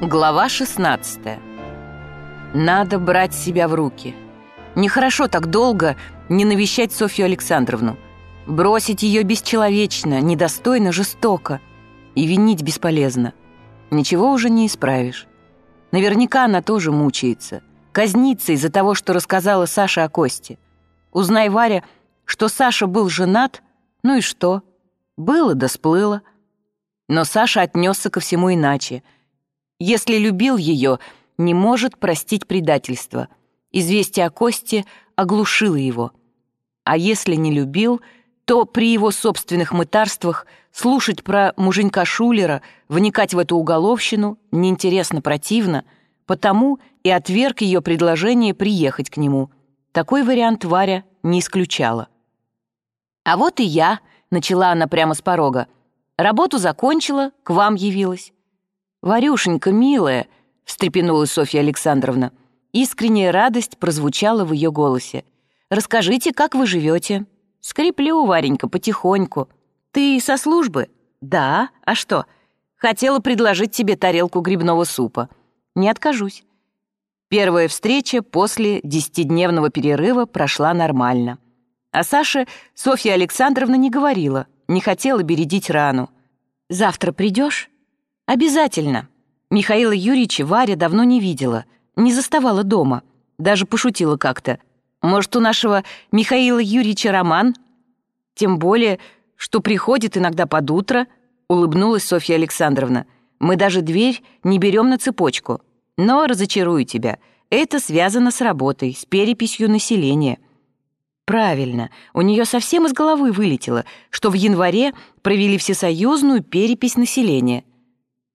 Глава 16 Надо брать себя в руки. Нехорошо так долго не навещать Софью Александровну. Бросить ее бесчеловечно, недостойно, жестоко. И винить бесполезно. Ничего уже не исправишь. Наверняка она тоже мучается. Казнится из-за того, что рассказала Саша о Косте. Узнай, Варя, что Саша был женат, ну и что? Было да сплыло. Но Саша отнесся ко всему иначе — если любил ее, не может простить предательство. Известие о Косте оглушило его. А если не любил, то при его собственных мытарствах слушать про муженька Шулера, вникать в эту уголовщину неинтересно противно, потому и отверг ее предложение приехать к нему. Такой вариант Варя не исключала. «А вот и я», — начала она прямо с порога. «Работу закончила, к вам явилась. «Варюшенька, милая!» — встрепенулась Софья Александровна. Искренняя радость прозвучала в ее голосе. «Расскажите, как вы живете?» «Скреплю, Варенька, потихоньку». «Ты со службы?» «Да. А что?» «Хотела предложить тебе тарелку грибного супа». «Не откажусь». Первая встреча после десятидневного перерыва прошла нормально. А Саше Софья Александровна не говорила, не хотела бередить рану. «Завтра придешь? «Обязательно». Михаила Юрьевича Варя давно не видела, не заставала дома. Даже пошутила как-то. «Может, у нашего Михаила Юрьевича роман?» «Тем более, что приходит иногда под утро», — улыбнулась Софья Александровна. «Мы даже дверь не берем на цепочку. Но разочарую тебя. Это связано с работой, с переписью населения». Правильно, у нее совсем из головы вылетело, что в январе провели всесоюзную перепись населения.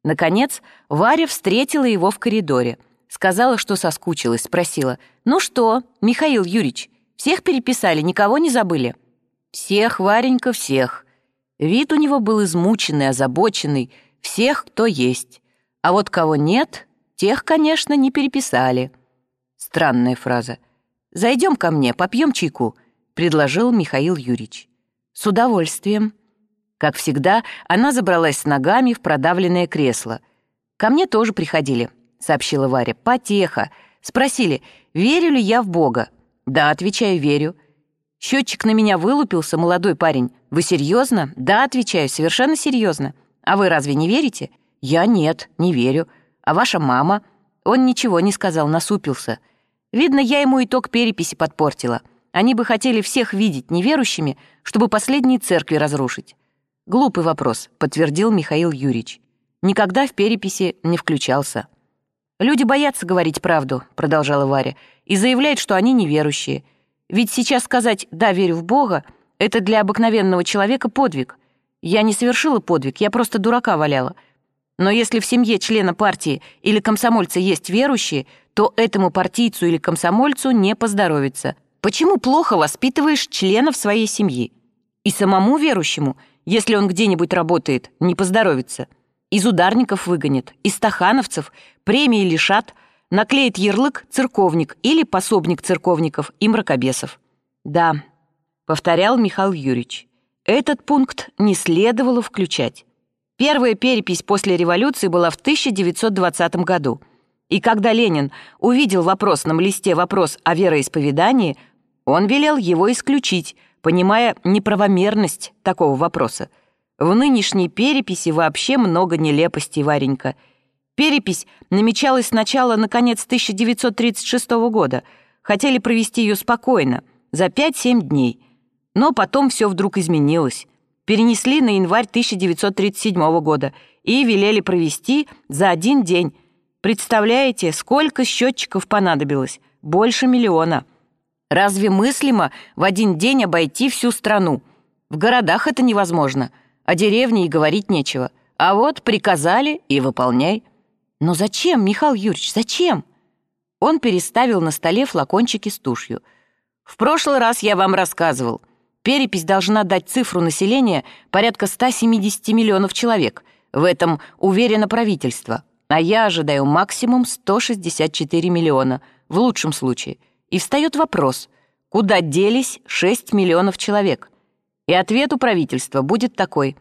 Наконец, Варя встретила его в коридоре. Сказала, что соскучилась, спросила. «Ну что, Михаил Юрьевич, всех переписали, никого не забыли?» «Всех, Варенька, всех». Вид у него был измученный, озабоченный. Всех, кто есть. А вот кого нет, тех, конечно, не переписали. Странная фраза. «Зайдем ко мне, попьем чайку», — предложил Михаил Юрьевич. «С удовольствием». Как всегда, она забралась ногами в продавленное кресло. «Ко мне тоже приходили», — сообщила Варя. «Потеха. Спросили, верю ли я в Бога?» «Да», — отвечаю, «верю». Счетчик на меня вылупился, молодой парень. «Вы серьезно?» «Да», — отвечаю, «совершенно серьезно». «А вы разве не верите?» «Я нет, не верю». «А ваша мама?» Он ничего не сказал, насупился. Видно, я ему итог переписи подпортила. Они бы хотели всех видеть неверующими, чтобы последние церкви разрушить. «Глупый вопрос», — подтвердил Михаил Юрьевич. «Никогда в переписи не включался». «Люди боятся говорить правду», — продолжала Варя, «и заявляют, что они неверующие. Ведь сейчас сказать «да, верю в Бога» — это для обыкновенного человека подвиг. Я не совершила подвиг, я просто дурака валяла. Но если в семье члена партии или комсомольца есть верующие, то этому партийцу или комсомольцу не поздоровится. Почему плохо воспитываешь членов своей семьи? И самому верующему — если он где-нибудь работает, не поздоровится. Из ударников выгонят, из стахановцев премии лишат, наклеит ярлык «церковник» или «пособник церковников» и мракобесов. Да, повторял Михаил Юрьевич, этот пункт не следовало включать. Первая перепись после революции была в 1920 году. И когда Ленин увидел в вопросном листе вопрос о вероисповедании, он велел его исключить, понимая неправомерность такого вопроса. В нынешней переписи вообще много нелепостей, Варенька. Перепись намечалась сначала на конец 1936 года. Хотели провести ее спокойно, за 5-7 дней. Но потом все вдруг изменилось. Перенесли на январь 1937 года и велели провести за один день. Представляете, сколько счетчиков понадобилось? Больше миллиона. Разве мыслимо в один день обойти всю страну? В городах это невозможно, а деревне и говорить нечего. А вот приказали и выполняй. Но зачем, Михаил Юрьевич, зачем? Он переставил на столе флакончики с тушью. В прошлый раз я вам рассказывал. Перепись должна дать цифру населения порядка 170 миллионов человек. В этом уверено правительство. А я ожидаю максимум 164 миллиона, в лучшем случае – и встает вопрос, куда делись 6 миллионов человек? И ответ у правительства будет такой.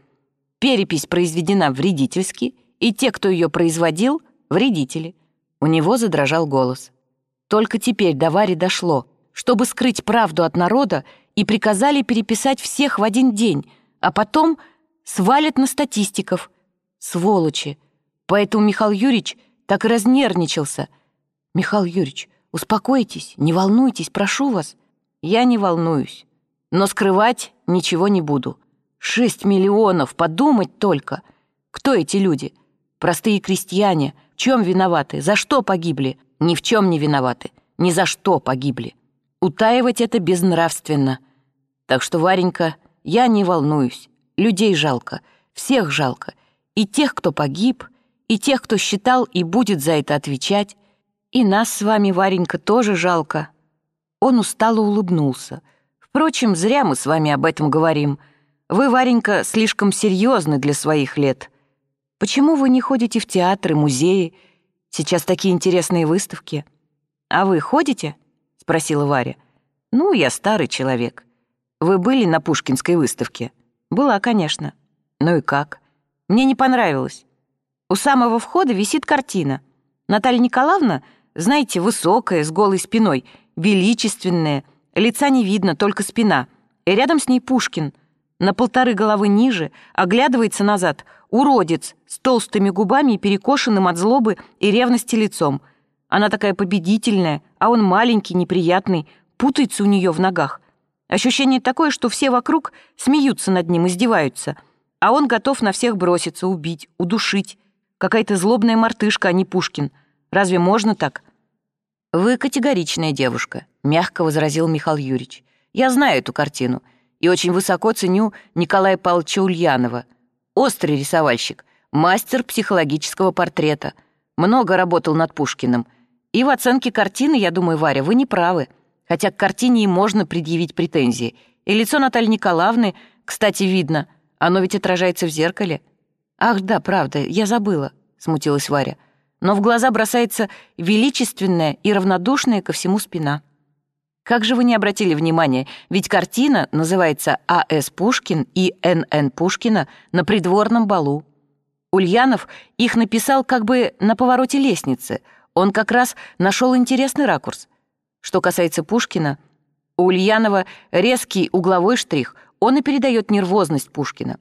Перепись произведена вредительски, и те, кто ее производил, вредители. У него задрожал голос. Только теперь до Вари дошло, чтобы скрыть правду от народа, и приказали переписать всех в один день, а потом свалят на статистиков. Сволочи. Поэтому Михаил Юрьевич так и разнервничался. «Михаил Юрьевич, успокойтесь, не волнуйтесь, прошу вас». «Я не волнуюсь, но скрывать ничего не буду. Шесть миллионов, подумать только. Кто эти люди? Простые крестьяне. В чем виноваты? За что погибли? Ни в чем не виноваты. Ни за что погибли. Утаивать это безнравственно. Так что, Варенька, я не волнуюсь. Людей жалко, всех жалко. И тех, кто погиб, и тех, кто считал и будет за это отвечать. И нас с вами, Варенька, тоже жалко. Он устало улыбнулся. Впрочем, зря мы с вами об этом говорим. Вы, Варенька, слишком серьезны для своих лет. Почему вы не ходите в театры, музеи? Сейчас такие интересные выставки. А вы ходите? — спросила Варя. «Ну, я старый человек. Вы были на Пушкинской выставке?» «Была, конечно». «Ну и как?» «Мне не понравилось. У самого входа висит картина. Наталья Николаевна, знаете, высокая, с голой спиной, величественная, лица не видно, только спина. И рядом с ней Пушкин. На полторы головы ниже, оглядывается назад, уродец с толстыми губами и перекошенным от злобы и ревности лицом — она такая победительная, а он маленький, неприятный, путается у нее в ногах. Ощущение такое, что все вокруг смеются над ним, издеваются, а он готов на всех броситься, убить, удушить. Какая-то злобная мартышка, а не Пушкин. Разве можно так? «Вы категоричная девушка», — мягко возразил Михаил Юрьевич. «Я знаю эту картину и очень высоко ценю Николая Павловича Ульянова. Острый рисовальщик, мастер психологического портрета. Много работал над Пушкиным. И в оценке картины, я думаю, Варя, вы не правы. Хотя к картине и можно предъявить претензии. И лицо Натальи Николаевны, кстати, видно. Оно ведь отражается в зеркале. Ах, да, правда, я забыла, смутилась Варя. Но в глаза бросается величественная и равнодушная ко всему спина. Как же вы не обратили внимания, ведь картина называется А.С. Пушкин и Н.Н. Пушкина на придворном балу. Ульянов их написал как бы на повороте лестницы — он как раз нашел интересный ракурс. Что касается Пушкина, у Ульянова резкий угловой штрих, он и передает нервозность Пушкина.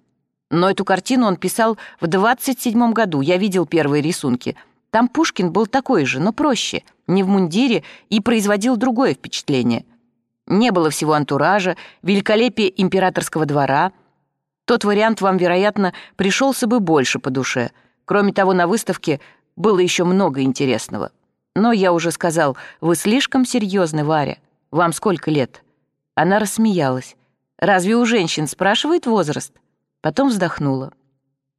Но эту картину он писал в 27 году, я видел первые рисунки. Там Пушкин был такой же, но проще, не в мундире, и производил другое впечатление. Не было всего антуража, великолепия императорского двора. Тот вариант вам, вероятно, пришелся бы больше по душе. Кроме того, на выставке было еще много интересного. Но я уже сказал, вы слишком серьезны, Варя. Вам сколько лет?» Она рассмеялась. «Разве у женщин спрашивает возраст?» Потом вздохнула.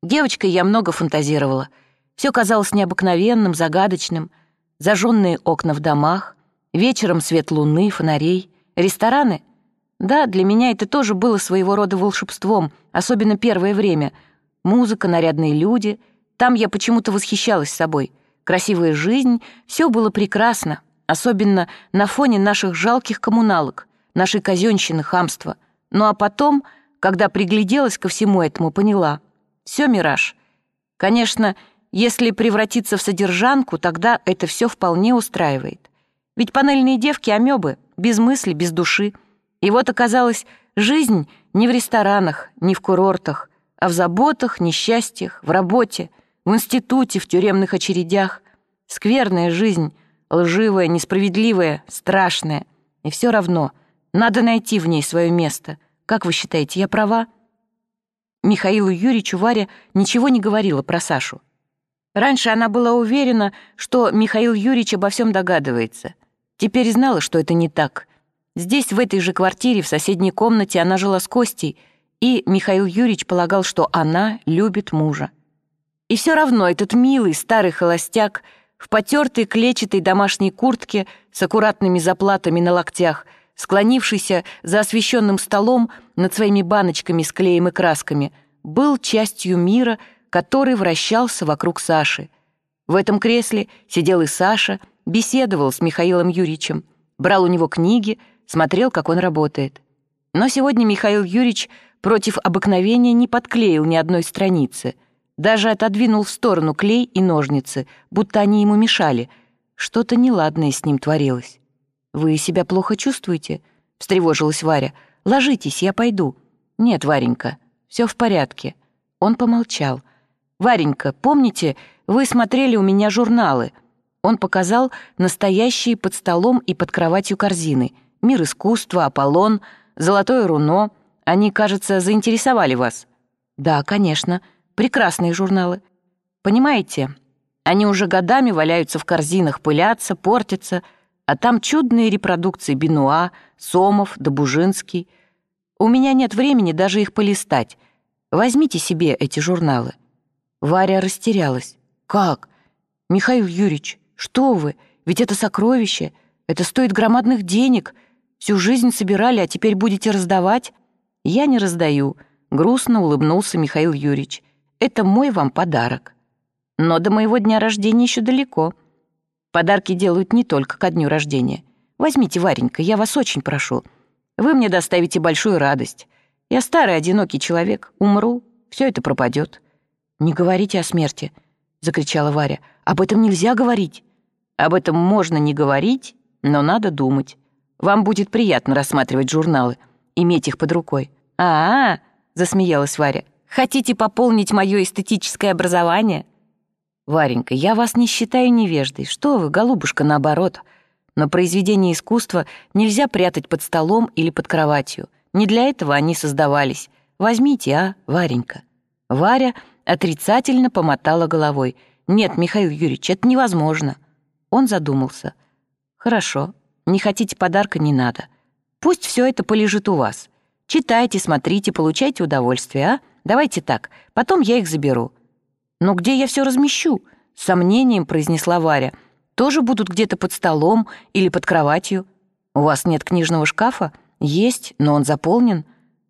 Девочкой я много фантазировала. Все казалось необыкновенным, загадочным. Зажженные окна в домах, вечером свет луны, фонарей, рестораны. Да, для меня это тоже было своего рода волшебством, особенно первое время. Музыка, нарядные люди — там я почему-то восхищалась собой. Красивая жизнь, все было прекрасно, особенно на фоне наших жалких коммуналок, нашей казенщины, хамства. Ну а потом, когда пригляделась ко всему этому, поняла. Все мираж. Конечно, если превратиться в содержанку, тогда это все вполне устраивает. Ведь панельные девки — амебы, без мысли, без души. И вот оказалось, жизнь не в ресторанах, не в курортах, а в заботах, несчастьях, в работе — в институте, в тюремных очередях. Скверная жизнь, лживая, несправедливая, страшная. И все равно надо найти в ней свое место. Как вы считаете, я права?» Михаилу Юрьевичу Варя ничего не говорила про Сашу. Раньше она была уверена, что Михаил Юрьевич обо всем догадывается. Теперь знала, что это не так. Здесь, в этой же квартире, в соседней комнате, она жила с Костей, и Михаил Юрьевич полагал, что она любит мужа. И все равно этот милый старый холостяк в потертой клетчатой домашней куртке с аккуратными заплатами на локтях, склонившийся за освещенным столом над своими баночками с клеем и красками, был частью мира, который вращался вокруг Саши. В этом кресле сидел и Саша, беседовал с Михаилом Юрьевичем, брал у него книги, смотрел, как он работает. Но сегодня Михаил Юрьевич против обыкновения не подклеил ни одной страницы — Даже отодвинул в сторону клей и ножницы, будто они ему мешали. Что-то неладное с ним творилось. «Вы себя плохо чувствуете?» — встревожилась Варя. «Ложитесь, я пойду». «Нет, Варенька, все в порядке». Он помолчал. «Варенька, помните, вы смотрели у меня журналы?» Он показал настоящие под столом и под кроватью корзины. «Мир искусства», «Аполлон», «Золотое руно». Они, кажется, заинтересовали вас. «Да, конечно. Прекрасные журналы. Понимаете, они уже годами валяются в корзинах, пылятся, портятся, а там чудные репродукции Бенуа, Сомов, Добужинский. У меня нет времени даже их полистать. Возьмите себе эти журналы». Варя растерялась. «Как? Михаил Юрьевич, что вы? Ведь это сокровище. Это стоит громадных денег. Всю жизнь собирали, а теперь будете раздавать?» «Я не раздаю», — грустно улыбнулся Михаил Юрьевич. «Это мой вам подарок. Но до моего дня рождения еще далеко. Подарки делают не только ко дню рождения. Возьмите, Варенька, я вас очень прошу. Вы мне доставите большую радость. Я старый, одинокий человек, умру, все это пропадет. «Не говорите о смерти», — закричала Варя. «Об этом нельзя говорить». «Об этом можно не говорить, но надо думать. Вам будет приятно рассматривать журналы, иметь их под рукой». «А-а-а», — засмеялась Варя. «Хотите пополнить мое эстетическое образование?» «Варенька, я вас не считаю невеждой. Что вы, голубушка, наоборот. Но произведения искусства нельзя прятать под столом или под кроватью. Не для этого они создавались. Возьмите, а, Варенька». Варя отрицательно помотала головой. «Нет, Михаил Юрьевич, это невозможно». Он задумался. «Хорошо, не хотите подарка, не надо. Пусть все это полежит у вас. Читайте, смотрите, получайте удовольствие, а? Давайте так, потом я их заберу». «Но где я все размещу?» — с сомнением произнесла Варя. «Тоже будут где-то под столом или под кроватью. У вас нет книжного шкафа?» «Есть, но он заполнен.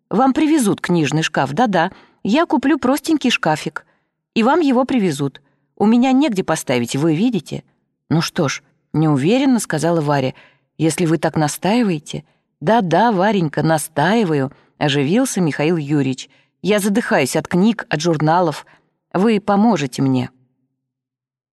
Вам привезут книжный шкаф, да-да. Я куплю простенький шкафик, и вам его привезут. У меня негде поставить, вы видите?» «Ну что ж, неуверенно», — сказала Варя. «Если вы так настаиваете...» «Да-да, Варенька, настаиваю», — оживился Михаил Юрьевич. «Я задыхаюсь от книг, от журналов. Вы поможете мне».